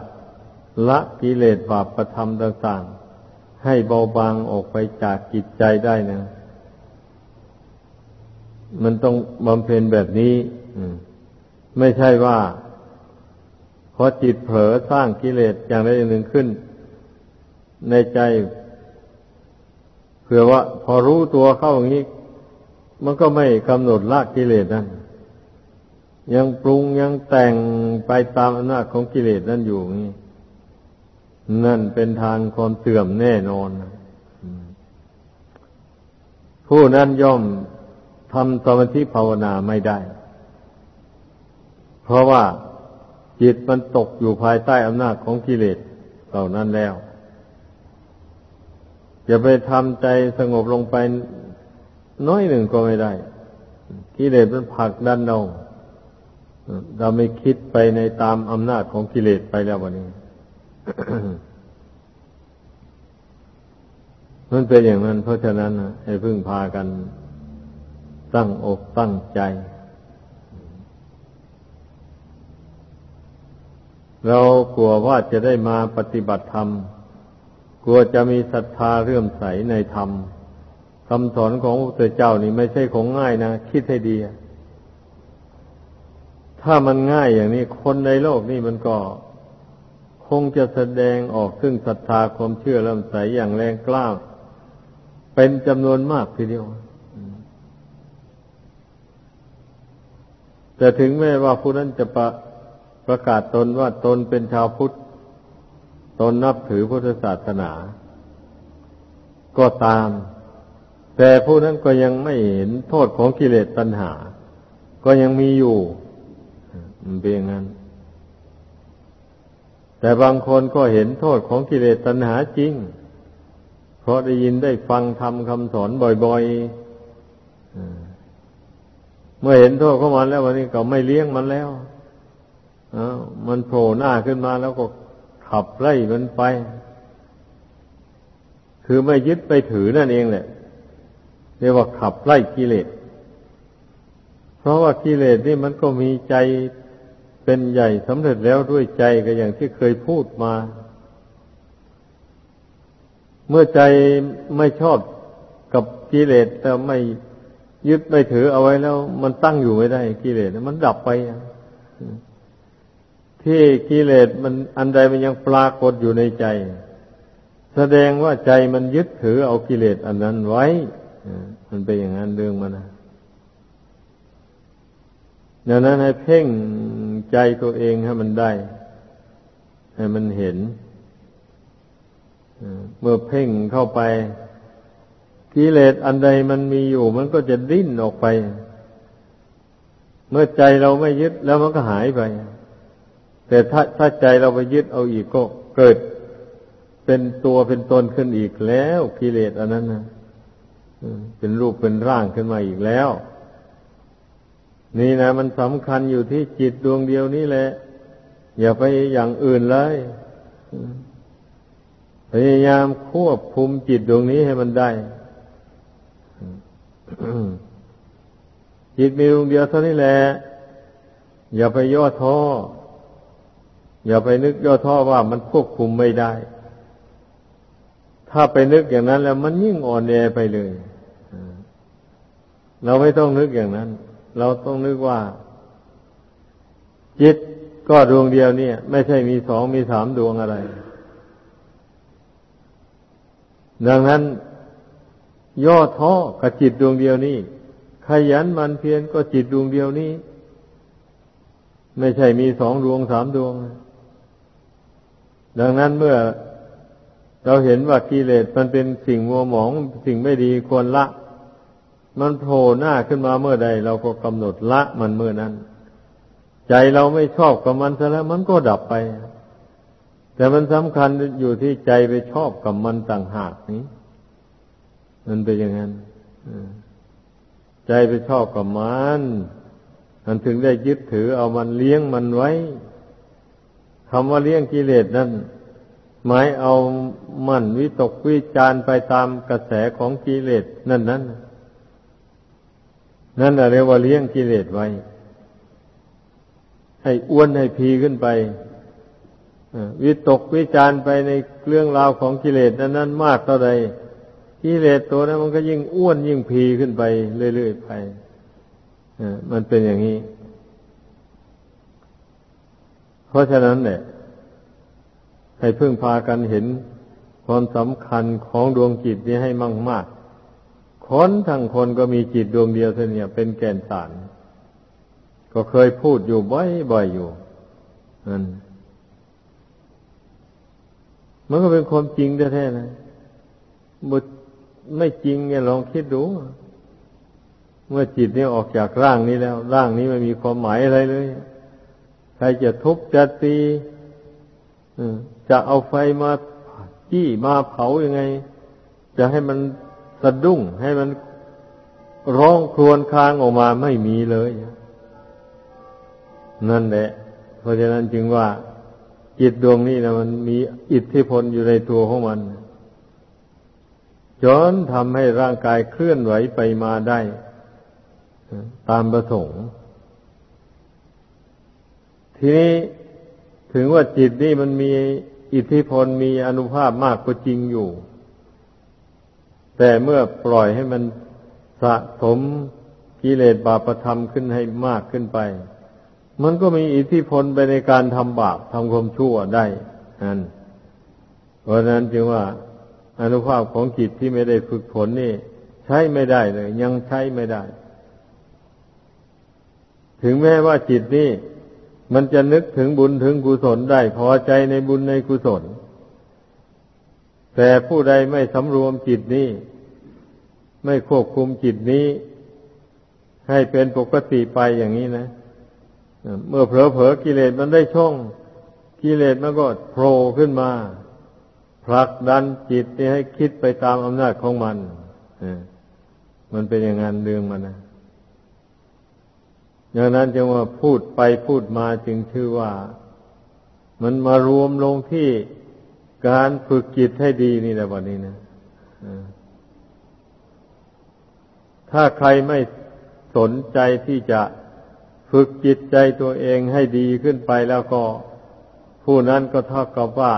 ละกิเลสบาปประธรรมต่างๆ ให้เบาบางออกไปจากจิตใจได้นะ มันต้องบำเพ็ญแบบนี้ไม่ใช่ว่าพอจิตเผลอสร้างกิเลสอย่างใดอย่างหนึ่งขึ้น ในใจเผื่อว่า พอรู้ตัวเข้าอย่างนี้ มันก็ไม่กำหนดละกิเลสนั้น ยังปรุงยังแต่งไปตามอำนาจของกิเลสนั่นอยู่นี่นั่นเป็นทางความเสื่อมแน่นอน ผู้นั้นย่อมทำสมาธิภาวนาไม่ได้ เพราะว่าจิตมันตกอยู่ภายใต้อำนาจของกิเลสเหล่านั้นแล้วจะไปทำใจสงบลงไปน้อยหนึ่งก็ไม่ได้ กิเลสมันผลักดันเรา เราไม่คิดไปในตามอำนาจของกิเลสไปแล้ววันนี้ มันเป็นอย่างนั้น เพราะฉะนั้นให้พึ่งพากันตั้งอกตั้งใจ เรากลัวว่าจะได้มาปฏิบัติธรรม กลัวจะมีศรัทธาเรื่มใสในธรรมคำสอนของพระเจ้านี่ไม่ใช่ของง่ายนะ คิดให้ดี ถ้ามันง่ายอย่างนี้คนในโลกนี่มันก็ คงจะแสดงออกซึ่งศรัทธาความเชื่อเรื่มใสอย่างแรงกล้า เป็นจำนวนมากทีเดียวแต่ถึงแม้ว่าผู้นั้นจะปะประกาศตนว่าตนเป็นชาวพุทธ ตนนับถือพุทธศาสนา ก็ตาม แต่ผู้นั้นก็ยังไม่เห็นโทษของกิเลสตัณหา ก็ยังมีอยู่ มันเป็นอย่างนั้น แต่บางคนก็เห็นโทษของกิเลสตัณหาจริง เพราะได้ยินได้ฟังทำคำสอนบ่อยๆ เมื่อเห็นโทษของมันแล้ววันนี้ก็ไม่เลี้ยงมันแล้วมันโผล่หน้าขึ้นมาแล้วก็ขับไล่มันไป คือไม่ยึดไปถือนั่นเองแหละเรียกว่าขับไล่กิเลส เพราะว่ากิเลสนี่มันก็มีใจ เป็นใหญ่สำเร็จแล้วด้วยใจก็อย่างที่เคยพูดมา เมื่อใจไม่ชอบกับกิเลสแต่ไม่ยึดไม่ถือเอาไว้แล้ว มันตั้งอยู่ไม่ได้กิเลสมันดับไป ที่กิเลสมันอันใดมันยังปรากฏอยู่ในใจ แสดงว่าใจมันยึดถือเอากิเลสอันนั้นไว้มันเป็นอย่างนั้นเรื่องมันนะ ดังนั้นให้เพ่งใจตัวเองให้มันได้ ให้มันเห็น เมื่อเพ่งเข้าไปกิเลสอันใดมันมีอยู่มันก็จะดิ้นออกไป เมื่อใจเราไม่ยึดแล้วมันก็หายไป แต่ถ้าถ้าใจเราไปยึดเอาอีกก็เกิด เป็นตัวเป็นตนขึ้นอีกแล้วกิเลสอันนั้นนะเป็นรูปเป็นร่างขึ้นมาอีกแล้ว นี่นะมันสำคัญอยู่ที่จิตดวงเดียวนี้แหละ อย่าไปอย่างอื่นเลยพยายามควบคุมจิตดวงนี้ให้มันได้ จิตมีดวงเดียวเท่านี้แหละ อย่าไปย่อท้อ อย่าไปนึกย่อท้อว่ามันควบคุมไม่ได้ ถ้าไปนึกอย่างนั้นแล้วมันยิ่งอ่อนแอไปเลย เราไม่ต้องนึกอย่างนั้น เราต้องนึกว่า จิตก็ดวงเดียวเนี่ย ไม่ใช่มีสองมีสามดวงอะไร ดังนั้น ย่อท้อกับจิตดวงเดียวนี้ขยันมันเพียรก็จิตดวงเดียวนี้ ไม่ใช่มีสองดวงสามดวง ดังนั้นเมื่อเราเห็นว่ากิเลสมันเป็นสิ่งมัวหมองสิ่งไม่ดีควรละ มันโผล่หน้าขึ้นมาเมื่อใด เราก็กำหนดละมันเมื่อนั้น ใจเราไม่ชอบกับมันซะแล้วมันก็ดับไป แต่มันสำคัญอยู่ที่ใจไปชอบกับมันต่างหากนี้มันเป็นอย่างนั้นใจไปชอบกับมันมันถึงได้ยึดถือเอามันเลี้ยงมันไว้คำว่าเลี้ยงกิเลสนั้นหมายเอามันวิตกวิจารไปตามกระแสของกิเลสนั่นนั้นน นั่นเรียกว่าเลี้ยงกิเลสไว้ ให้อ้วนให้พีขึ้นไปวิตกวิจารไปในเรื่องราวของกิเลสนั้นนั้นมากเท่าใดกิเลสตัวนั้นมันก็ยิ่งอ้วนยิ่งพีขึ้นไปเรื่อยๆไปมันเป็นอย่างนี้ เพราะฉะนั้นเนี่ยให้พึ่งพากันเห็นความสำคัญของดวงจิตนี้ให้มั่งมาก คนทั้งคนก็มีจิตดวงเดียวเท่านี้เป็นแก่นสาร ก็เคยพูดอยู่บ่อยๆอยู่นั่นมันก็เป็นความจริงแท้ๆนะบุไม่จริงเนี่ยลองคิดดู เมื่อจิตนี้ออกจากร่างนี้แล้ว ร่างนี้ไม่มีความหมายอะไรเลย ใครจะทุบจะตีจะเอาไฟมาจี้มาเผายัางไง จะให้มัน สะดุ้งให้มันร้องครวญครางออกมาไม่มีเลย นั่นแหละ เพราะฉะนั้นจึงว่า จิตดวงนี้นะมันมีอิทธิพลอยู่ในตัวของมันจนทำให้ร่างกายเคลื่อนไหวไปมาได้ ตามประสงค์ ทีนี้ถึงว่าจิตนี่มันมีอิทธิพลมีอนุภาพมากก็จริงอยู่ แต่เมื่อปล่อยให้มันสะสมกิเลสบาปธรรมขึ้นให้มากขึ้นไป มันก็มีอิทธิพลไปในการทำบาปทำความชั่วได้นั่นเพราะนั้นจึงว่าอนุภาพของจิตที่ไม่ได้ฝึกฝนนี่ ใช้ไม่ได้เลย ยังใช้ไม่ได้ ถึงแม้ว่าจิตนี่มันจะนึกถึงบุญถึงกุศลได้ พอใจในบุญในกุศล แต่ผู้ใดไม่สำรวมจิตนี้ ไม่ควบคุมจิตนี้ ให้เป็นปกติไปอย่างนี้นะเมื่อเผลอเผลอกิเลสมันได้ช่องกิเลสมันก็โผล่ขึ้นมาผลักดันจิตให้คิดไปตามอำนาจของมันมันเป็นอย่างนั้นเรื่องมันนะอย่างนั้นจึงว่าพูดไปพูดมาจึงชื่อว่า มันมารวมลงที่ การฝึกจิตให้ดีนี่แหละวันนี้นะถ้าใครไม่สนใจที่จะฝึกจิตใจตัวเองให้ดีขึ้นไปแล้วก็ ผู้นั้นก็เท่ากับว่า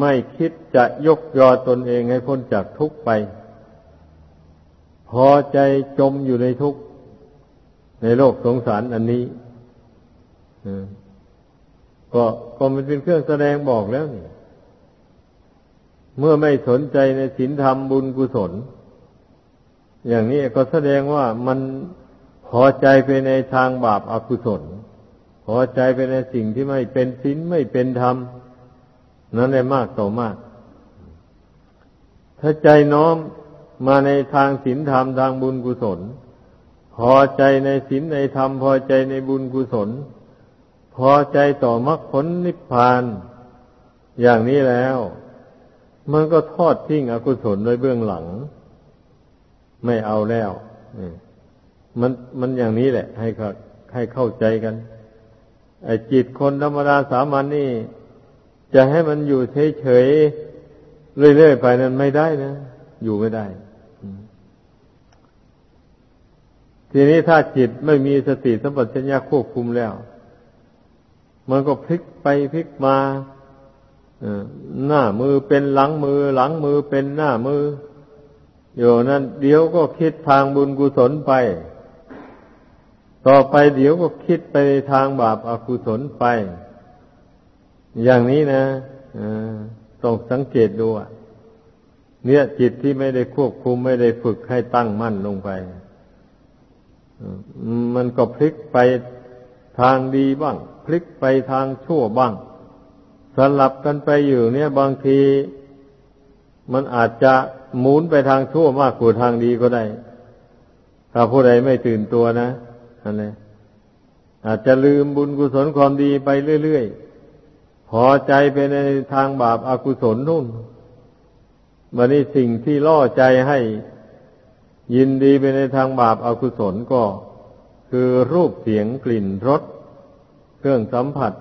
ไม่คิดจะยกยอตนเองให้พ้นจากทุกข์ไปพพอใจจมอยู่ในทุกข์ในโลกสงสารอันนี้ ก็ก็มันเป็นเครื่องแสดงบอกแล้วนี่ เมื่อไม่สนใจในศีลธรรมบุญกุศล อย่างนี้ก็แสดงว่ามันพอใจไปในทางบาปอากุศลพอใจไปในสิ่งที่ไม่เป็นศีลไม่เป็นธรรม นั้นได้มากต่อมาก ถ้าใจน้อมมาในทางศีลธรรมทางบุญกุศล พอใจในศีลในธรรมพอใจในบุญกุศล พอใจต่อมรรคผลนิพพาน อย่างนี้แล้ว มันก็ทอดทิ้งอกุศลไว้เบื้องหลัง ไม่เอาแล้วมันมันอย่างนี้แหละ ให้ให้เข้าใจกันไอ้จิตคนธรรมดาสามัญนนี่ จะให้มันอยู่เฉยๆเรื่อยๆไปนั้นไม่ได้นะ อยู่ไม่ได้ ทีนี้ถ้าจิตไม่มีสติสัมปชัญญะควบคุมแล้ว มันก็พลิกไปพลิกมาหน้ามือเป็นหลังมือ หลังมือเป็นหน้ามือ อยู่นั้นเดี๋ยวก็คิดทางบุญกุศลไป ต่อไปเดี๋ยวก็คิดไปทางบาปอากุศลไป อย่างนี้นะต้องสังเกตดูเนี่ยจิตที่ไม่ได้ควบคุมไม่ได้ฝึกให้ตั้งมั่นลงไป มันก็พลิกไปทางดีบ้าง พลิกไปทางชั่วบ้าง สลับกันไปอยู่เนี่ยบางทีมันอาจจะหมุนไปทางชั่วมากกว่าทางดีก็ได้ ถ้าผู้ใดไม่ตื่นตัวนะอันนี้อาจจะลืมบุญกุศลความดีไปเรื่อยๆ พอใจไปในทางบาปอากุศลนู่นวันนี้สิ่งที่ล่อใจให้ยินดีไปในทางบาปอากุศลก็ คือรูปเสียงกลิ่นรส เครื่องสัมผัส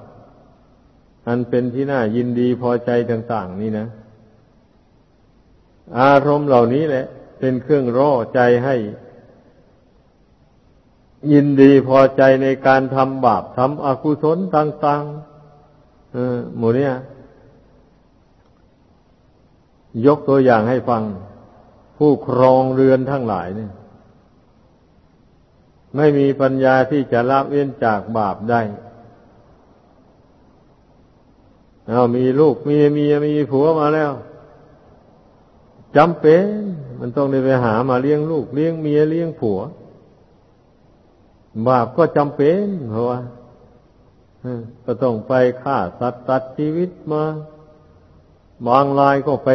อันเป็นที่น่ายินดีพอใจต่าง ๆ นี่นะ อารมณ์เหล่านี้แหละ เป็นเครื่องร่อใจให้ ยินดีพอใจในการทำบาปทำอกุศลต่างๆเออหมูเนี่ยยกตัวอย่างให้ฟัง ผู้ครองเรือนทั้งหลายเนี่ย ไม่มีปัญญาที่จะละเว้นจากบาปได้ เอามีลูกมีเมียมีผัวมาแล้วจำเป็นมันต้องได้ไปหามาเลี้ยงลูกเลี้ยงเมียเลี้ยงผัว บาปก็จำเป็นเพราะว่าก็ต้องไปฆ่าสัตว์ตัดชีวิตมาบางรายก็ไป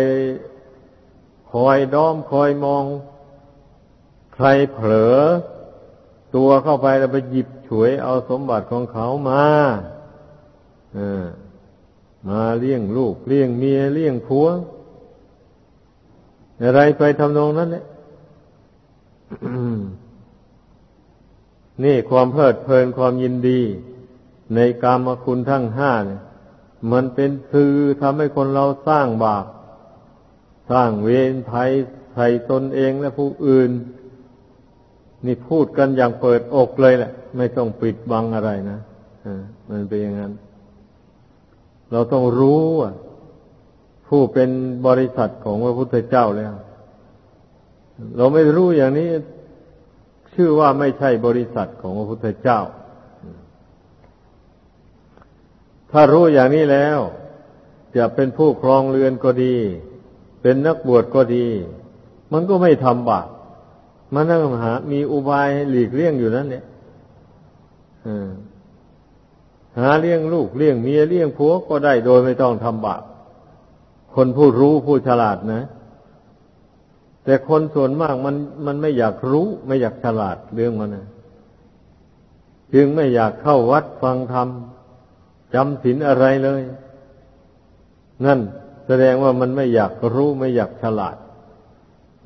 คอยด้อมคอยมอง ใครเผลอ ตัวเข้าไปแล้วไปหยิบฉวยเอาสมบัติของเขามาอ่า มาเลี้ยงลูกเลี้ยงเมียเลี้ยงผัว อะไรไปทำนองนั้นแหละนี่ความเพลิดเพลินความยินดี ในกามคุณทั้งห้าเนี่ยมันเป็นสื่อทำให้คนเราสร้างบาปสร้างเวรภัยใส่ตนเองและผู้อื่น นี่พูดกันอย่างเปิดอกเลยแหละ ไม่ต้องปิดบังอะไรนะอ่ามันเป็นอย่างนั้น เราต้องรู้ว่าผู้เป็นบริษัทของพระพุทธเจ้าแล้ว เราไม่รู้อย่างนี้ ชื่อว่าไม่ใช่บริษัทของพระพุทธเจ้า ถ้ารู้อย่างนี้แล้ว จะเป็นผู้ครองเรือนก็ดี เป็นนักบวชก็ดี มันก็ไม่ทำบาปมันนั่งหา มีอุบายหลีกเลี่ยงอยู่นั่นเนี่ย หาเลี้ยงลูกเลี้ยงเมียเลี้ยงผัวก็ได้โดยไม่ต้องทำบาปคนผู้รู้ผู้ฉลาดนะ แต่คนส่วนมากมันมันไม่อยากรู้ไม่อยากฉลาดเรื่องมันนะจึงไม่อยากเข้าวัดฟังธรรมจำศีลอะไรเลย นั่นแสดงว่ามันไม่อยากรู้ไม่อยากฉลาด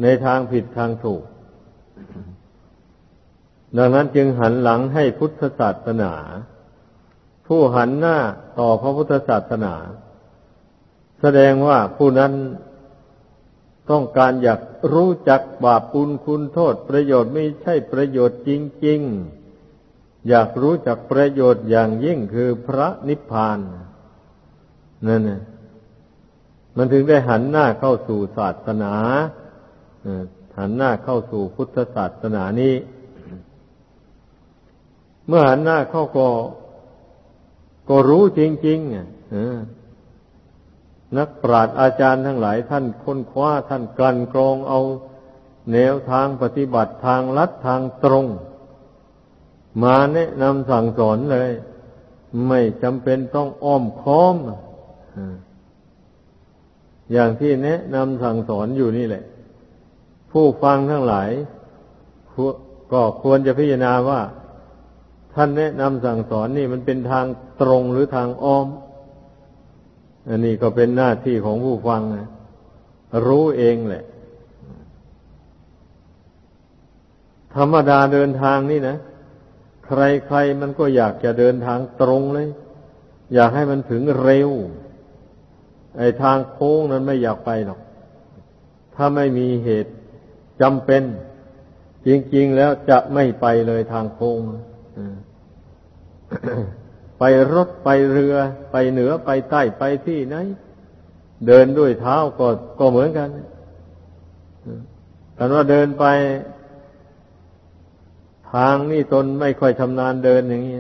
ในทางผิดทางถูก ดังนั้นจึงหันหลังให้พุทธศาสนา ผู้หันหน้าต่อพระพุทธศาสนา แสดงว่าผู้นั้นต้องการอยากรู้จักบาปปุลคุณโทษประโยชน์ไม่ใช่ประโยชน์จริง ๆ อยากรู้จักประโยชน์อย่างยิ่งคือพระนิพพานนั่นนะมันถึงได้หันหน้าเข้าสู่ศาสนาหันหน้าเข้าสู่พุทธศาสนานี้ เมื่อหันหน้าเข้าก็ ก็รู้จริงๆอะนักปราชญ์อาจารย์ทั้งหลายท่านค้นคว้าท่านกลั่นกรองเอาแนวทางปฏิบัติทางลัดทางตรง มาแนะนำสั่งสอนเลย ไม่จำเป็นต้องอ้อมค้อมอย่างที่แนะนำสั่งสอนอยู่นี่แหละ ผู้ฟังทั้งหลายก็ควรจะพิจารณาว่า ท่านแนะนำสั่งสอนนี่มันเป็นทางตรงหรือทางอ้อม อันนี้ก็เป็นหน้าที่ของผู้ฟังนะรู้เองแหละ ธรรมดาเดินทางนี่นะ ใครๆมันก็อยากจะเดินทางตรงเลย อยากให้มันถึงเร็ว ไอ้ทางโค้งนั้นไม่อยากไปหรอก ถ้าไม่มีเหตุจำเป็น จริงๆแล้วจะไม่ไปเลยทางโค้ง ไปรถไปเรือ ไปเหนือไปใต้ไปที่ไหน เดินด้วยเท้าก็ก็เหมือนกันแต่ว่าเดินไป ทางนี่ตนไม่ค่อยชำนาญเดินอย่างนี้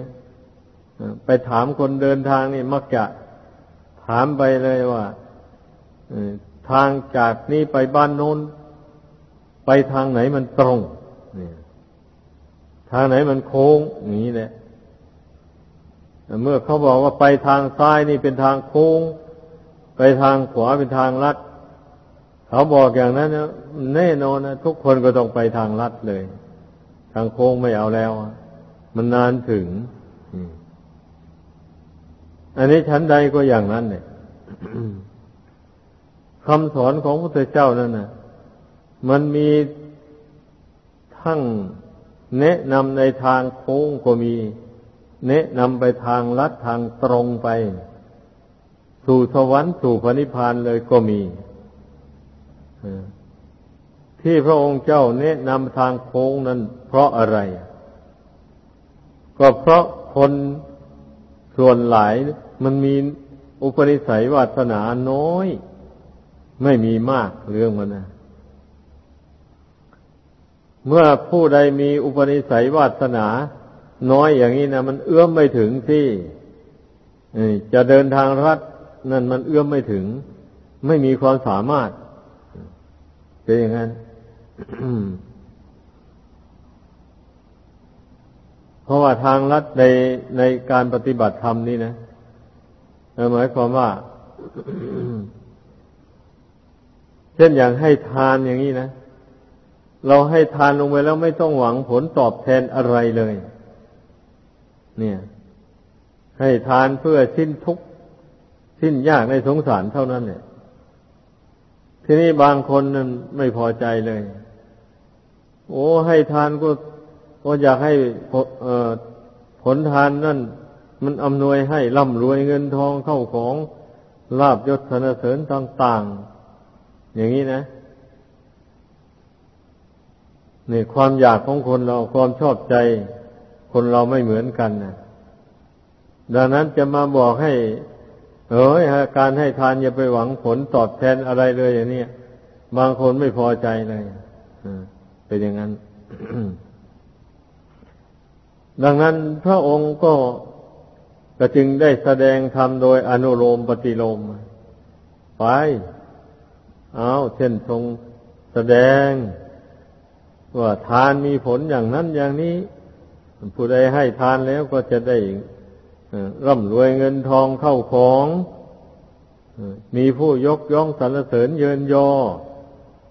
ไปถามคนเดินทางนี่มักจะถามไปเลยว่าทางจากนี้ไปบ้านโน้น ไปทางไหนมันตรง ทางไหนมันโค้งอย่างนี้แหละเมื่อเขาบอกว่าไปทางซ้ายนี่เป็นทางโค้ง ไปทางขวาเป็นทางลัด เขาบอกอย่างนั้นนะแน่นอนนะทุกคนก็ต้องไปทางลัดเลย ทางโค้งไม่เอาแล้ว มันนานถึงอันนี้ชั้นใดก็อย่างนั้นเนี่ยคำสอนของพระพุทธเจ้านั่นนะมันมีทั้ง แนะนำในทางโค้งก็มี แนะนำไปทางลัดทางตรงไป สู่สวรรค์สู่พระนิพพานเลยก็มีที่พระองค์เจ้าแนะนำทางโค้งนั้น เพราะอะไร ก็เพราะคนส่วนหลายมันมีอุปนิสัยวาสนาน้อย ไม่มีมากเรื่องมันนะ เมื่อผู้ใดมีอุปนิสัยวาสนา น้อยอย่างนี้นะมันเอื้อมไม่ถึงที่จะเดินทางรัดนั่นมันเอื้อมไม่ถึง ไม่มีความสามารถเป็นอย่างนั้นเพราะว่าทางลัดในในการปฏิบัติธรรมนี่นะหมายความว่า เช่นอย่างให้ทานอย่างนี้นะ เราให้ทานลงไปแล้วไม่ต้องหวังผลตอบแทนอะไรเลย เนี่ย ให้ทานเพื่อสิ้นทุกข์สิ้นยากในสงสารเท่านั้นเนี่ยทีนี้บางคนนั้นไม่พอใจเลย โอ้ให้ทานก็ก็อยากให้ผลทานนั่น มันอำนวยให้ร่ำรวยเงินทองเข้าของลาบยศสนเสริญต่าง ๆ อย่างนี้นะ นี่ความอยากของคนเราความชอบใจ คนเราไม่เหมือนกันนะดังนั้นจะมาบอกให้ เอ้ยการให้ทานอย่าไปหวังผลตอบแทนอะไรเลยอย่างนี้บางคนไม่พอใจเลยเป็นอย่างนั้น ดังนั้นพระองค์ก็ก็จึงได้แสดงธรรมโดยอนุโลมปฏิโลมไป เอาเช่นทรงแสดง ว่าทานมีผลอย่างนั้นอย่างนี้ ผู้ใดให้ทานแล้วก็จะได้ร่ำรวยเงินทองเข้าของมีผู้ยกย่องสรรเสริญเยินยอ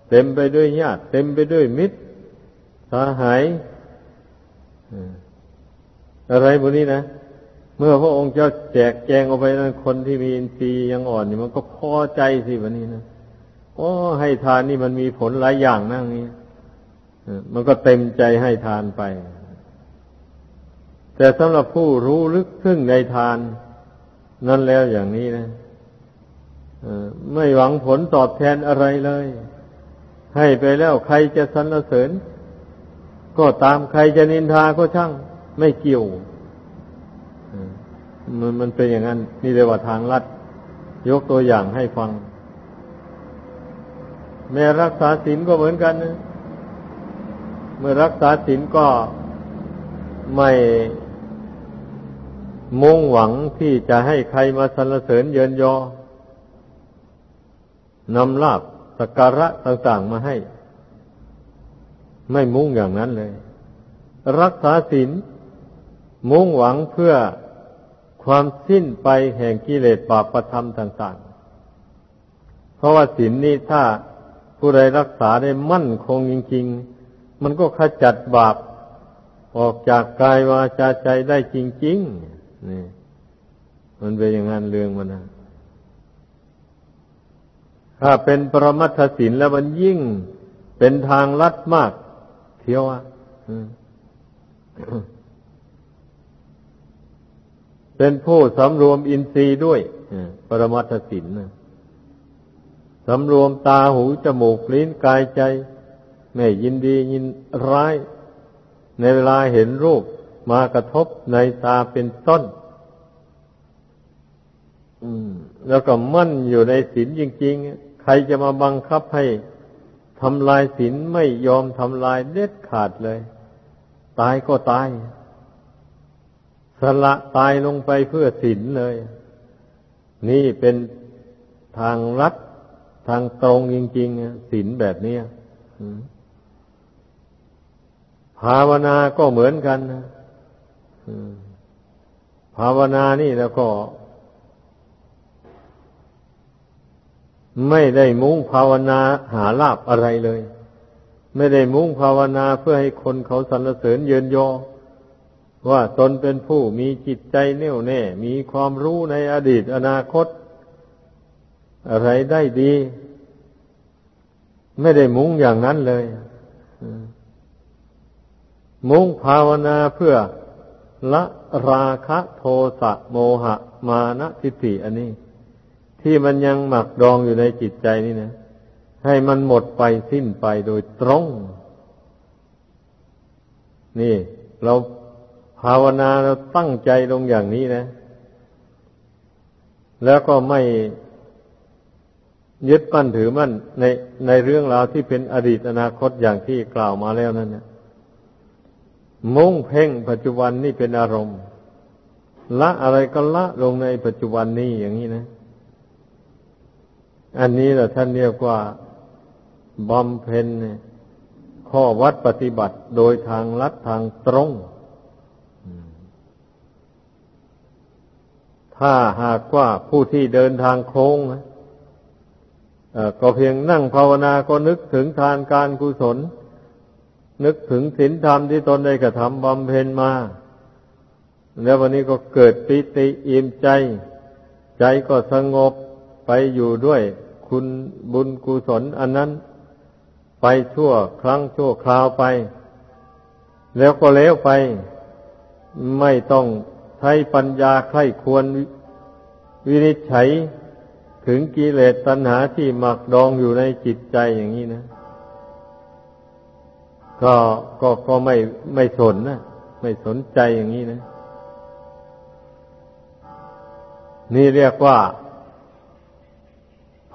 เต็มไปด้วยญาติเต็มไปด้วยมิตรสาหายอะไรพวกนี้นะ เมื่อพระองค์เจ้าแจกแจงออกไปนั้นคนที่มีอินทรีย์ยังอ่อนนี่มันก็พอใจสิวันนี้นะโอ้ให้ทานนี่มันมีผลหลายอย่างนั่งนี้ มันก็เต็มใจให้ทานไป แต่สำหรับผู้รู้ลึกซึ้งในทาน นั่นแล้วอย่างนี้นะไม่หวังผลตอบแทนอะไรเลย ให้ไปแล้วใครจะสรรเสริญ ก็ตามใครจะนินทาก็ช่าง ไม่เกี่ยวมันมันเป็นอย่างนั้นนี่เรียกว่าทางลัด ยกตัวอย่างให้ฟัง แม้รักษาศีลก็เหมือนกันนะ เมื่อรักษาศีลก็ไม่มุ่งหวังที่จะให้ใครมาสรรเสริญเยินยอนำลาบสักการะต่างๆมาให้ ไม่มุ่งอย่างนั้นเลย รักษาศีลมุ่งหวังเพื่อความสิ้นไปแห่งกิเลสบาประธรรมต่าง ๆ เพราะว่าศีลนี้ถ้าผู้ใดรักษาได้มั่นคงจริง ๆ มันก็ขจัดบาปออกจากกายวาจาใจได้จริงๆนี่มันเป็นอย่างนั้นเรื่องมันนะถ้าเป็นปรมัตถศีลแล้วมันยิ่งเป็นทางลัดมาก เที่ยวอะเป็นผู้สำรวมอินทรีย์ด้วยปรมัตถศีลสำรวมตาหูจมูกลิ้นกายใจ ไม่ยินดียินร้าย ในเวลาเห็นรูปมากระทบในตาเป็นต้น แล้วก็มั่นอยู่ในศีลจริง ๆ ใครจะมาบังคับให้ทำลายศีลไม่ยอมทำลายเด็ดขาดเลย ตายก็ตาย สละตายลงไปเพื่อศีลเลย นี่เป็นทางรัดทางตรงจริง ๆศีลแบบนี้ ภาวนาก็เหมือนกันนะภาวนานี่แล้วก็ ไม่ได้มุ่งภาวนาหาลาบอะไรเลย ไม่ได้มุ่งภาวนาเพื่อให้คนเขาสรรเสริญเยินยอ ว่าตนเป็นผู้มีจิตใจแน่วแน่ มีความรู้ในอดีตอนาคต อะไรได้ดี ไม่ได้มุ่งอย่างนั้นเลย มุ่งภาวนาเพื่อละราคะโทสะโมหะ มานะทิฏฐิอันนี้ ที่มันยังหมักดองอยู่ในจิตใจนี่นะ ให้มันหมดไปสิ้นไปโดยตรง นี่ เราภาวนาเราตั้งใจลงอย่างนี้นะ แล้วก็ไม่ยึดมั่นถือมั่นในในเรื่องราวที่เป็นอดีตอนาคตอย่างที่กล่าวมาแล้วนั่นนะ มุ่งเพ่งปัจจุบันนี่เป็นอารมณ์ ละอะไรก็ละลงในปัจจุบันนี้อย่างนี้นะ อันนี้แหละท่านเรียกว่าบำเพ็ญข้อวัดปฏิบัติโดยทางลัดทางตรง ถ้าหากว่าผู้ที่เดินทางโค้งก็เพียงนั่งภาวนาก็นึกถึงทานการกุศล นึกถึงศีลธรรมที่ตนได้กระทำบำเพ็ญมา แล้ววันนี้ก็เกิดปิติอิ่มใจ ใจก็สงบไปอยู่ด้วยคุณบุญกุศลอันนั้น ไปชั่วครั้งชั่วคราวไป แล้วก็แล้วไป ไม่ต้องใช้ปัญญาใคร่ควรวินิจฉัยถึงกิเลสตัณหาที่หมักดองอยู่ในจิตใจอย่างนี้นะ ก็ก็ก็ไม่ไม่สนนะไม่สนใจอย่างนี้นะ นี่เรียกว่า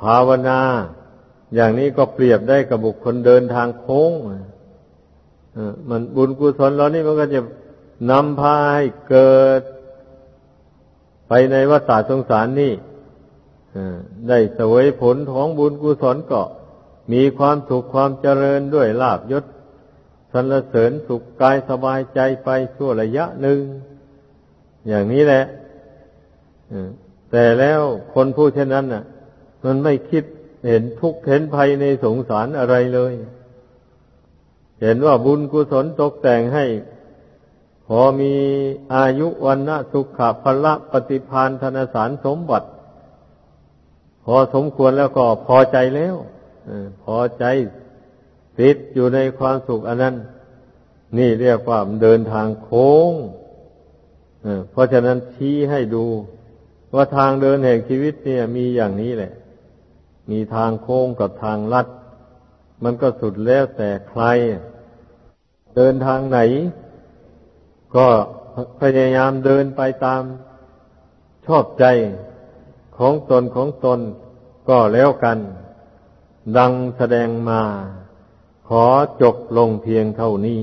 ภาวนา อย่างนี้ก็เปรียบได้กับบุคคลเดินทางโค้งมันบุญกุศลเรานี่มันก็จะนำพาให้เกิด ไปในวัฏสงสารนี่ได้สวยผลของบุญกุศลก็มีความสุขความเจริญด้วยลาบยศ สรรเสริญสุขกายสบายใจไปชั่วระยะหนึ่ง อย่างนี้แหละแต่แล้วคนผู้เช่นนั้นน่ะ มันไม่คิดเห็นทุกข์เห็นภัยในสงสารอะไรเลย เห็นว่าบุญกุศลตกแต่งให้ พอมีอายุวันนะสุขะพละปฏิพานธนสารสมบัติ พอสมควรแล้วก็พอใจแล้วพอใจ ติดอยู่ในความสุขอันนั้น นี่เรียกว่าเดินทางโค้งเพราะฉะนั้นชี้ให้ดู ว่าทางเดินแห่งชีวิตเนี่ย มีอย่างนี้แหละ มีทางโค้งกับทางลัด มันก็สุดแล้วแต่ใคร เดินทางไหน ก็พยายามเดินไปตามชอบใจของตนของตนก็แล้วกัน ดังแสดงมา ขอจบลงเพียงเท่านี้